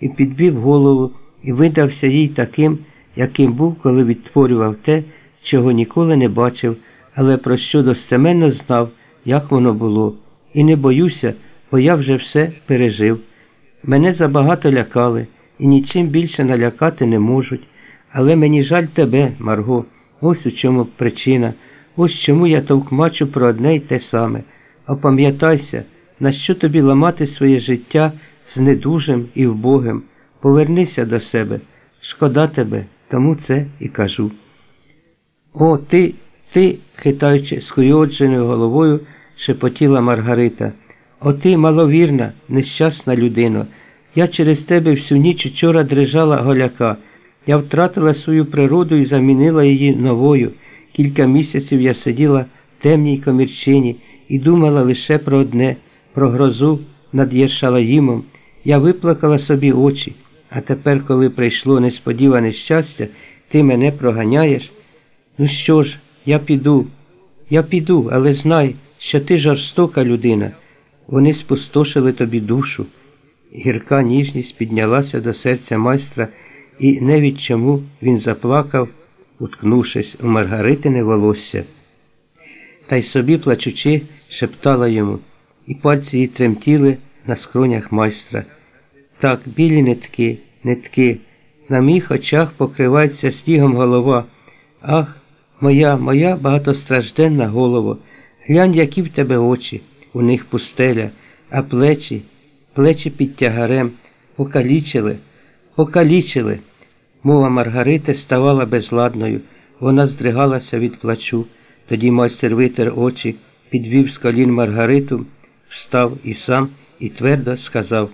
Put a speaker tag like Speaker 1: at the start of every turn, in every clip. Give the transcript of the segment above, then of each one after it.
Speaker 1: і підвів голову, і видався їй таким, яким був, коли відтворював те, чого ніколи не бачив, але про що достеменно знав, як воно було. І не боюся, бо я вже все пережив. Мене забагато лякали і нічим більше налякати не можуть. Але мені жаль тебе, Марго, ось у чому причина, ось чому я товкмачу про одне й те саме. Опам'ятайся, на що тобі ламати своє життя з недужим і вбогим. Повернися до себе. Шкода тебе, тому це і кажу. О, ти, ти, хитаючи скуйодженою головою, шепотіла Маргарита. О, ти, маловірна, нещасна людино. Я через тебе всю ніч учора дрижала голяка. Я втратила свою природу і замінила її новою. Кілька місяців я сиділа в темній комірчині і думала лише про одне, про грозу над Єршалаїмом. Я виплакала собі очі, а тепер, коли прийшло несподіване щастя, ти мене проганяєш. Ну що ж, я піду, я піду, але знай, що ти жорстока людина. Вони спустошили тобі душу. Гірка ніжність піднялася до серця майстра, і не від чому він заплакав, уткнувшись у Маргаритине волосся. Та й собі, плачучи, шептала йому, і пальці її тремтіли на скронях майстра. Так, білі нитки, нитки, на моїх очах покривається снігом голова. Ах, моя, моя багатостражденна голова, глянь, які в тебе очі, у них пустеля, а плечі, плечі під тягарем, покалічили, покалічили. Мова Маргарити ставала безладною, вона здригалася від плачу. Тоді майстер витер очі, підвів з колін Маргариту, встав і сам і твердо сказав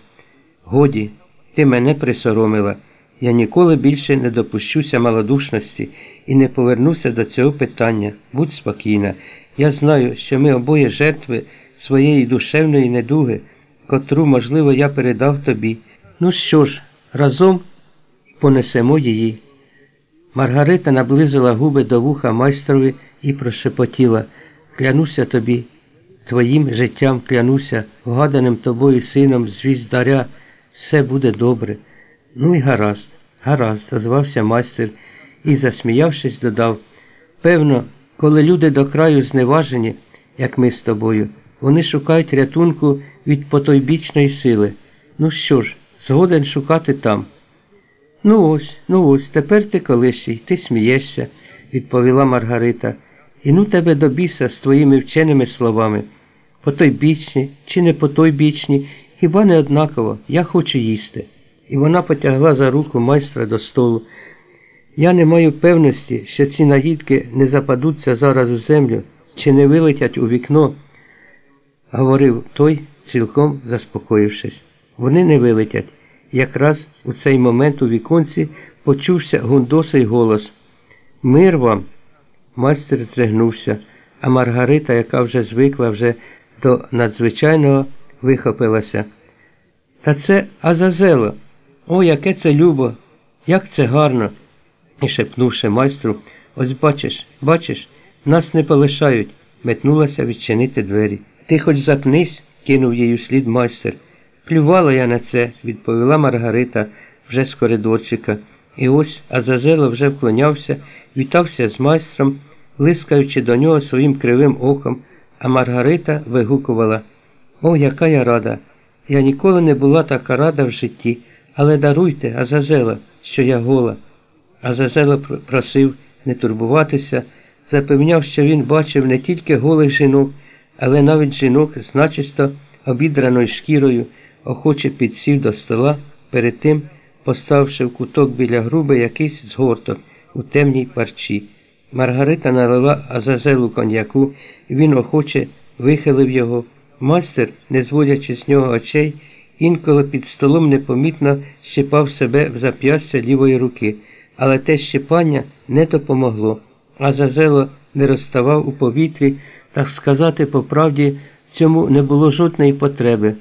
Speaker 1: Годі, ти мене присоромила. Я ніколи більше не допущуся малодушності і не повернуся до цього питання. Будь спокійна. Я знаю, що ми обоє жертви своєї душевної недуги, котру, можливо, я передав тобі. Ну що ж, разом понесемо її. Маргарита наблизила губи до вуха майстрові і прошепотіла Клянуся тобі, твоїм життям клянуся, вгаданим тобою сином звіздаря, все буде добре. Ну і гаразд, гаразд, озвався майстер і, засміявшись, додав Певно, коли люди до краю зневажені, як ми з тобою, вони шукають рятунку від потойбічної сили. Ну що ж, згоден шукати там. Ну ось, ну ось, тепер ти колишній, ти смієшся, відповіла Маргарита. І ну тебе до біса з твоїми вченими словами. Потойбічні чи не потойбічні, хіба не однаково, я хочу їсти. І вона потягла за руку майстра до столу. Я не маю певності, що ці наїдки не западуться зараз у землю чи не вилетять у вікно, говорив той, цілком заспокоївшись. Вони не вилетять. Якраз у цей момент у віконці почувся гундосий голос. Мир вам. Майстер здригнувся, а Маргарита, яка вже звикла вже до надзвичайного, вихопилася. Та це Азазело. О, яке це любо, як це гарно. І шепнувши майстру, ось бачиш, бачиш, нас не полишають, метнулася відчинити двері. Ти хоч запнись, кинув їй слід майстер. Плювала я на це, відповіла Маргарита вже з коридорчика. І ось Азазело вже вклонявся, вітався з майстром, лискаючи до нього своїм кривим оком, а Маргарита вигукувала О, яка я рада! Я ніколи не була така рада в житті, але даруйте, Азазело, що я гола. Азазело просив не турбуватися, запевняв, що він бачив не тільки голих жінок, але навіть жінок з начисто обідраною шкірою, охоче підсів до стола, перед тим поставивши в куток біля груби якийсь згорток у темній парчі. Маргарита налила Азазелу коньяку, він охоче вихилив його. Мастер, не зводячи з нього очей, інколи під столом непомітно щипав себе в зап'ястя лівої руки, але те щипання не допомогло. Азазело не розставав у повітрі, так сказати, по правді, цьому не було жодної потреби.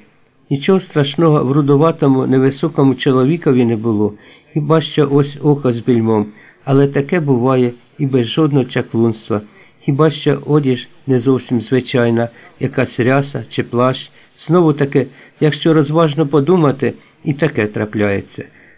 Speaker 1: Нічого страшного в рудуватому невисокому чоловікові не було, хіба що ось око з більмом, але таке буває і без жодного чаклунства, хіба що одіж не зовсім звичайна, якась ряса чи плащ. Знову таки, якщо розважно подумати, І таке трапляється.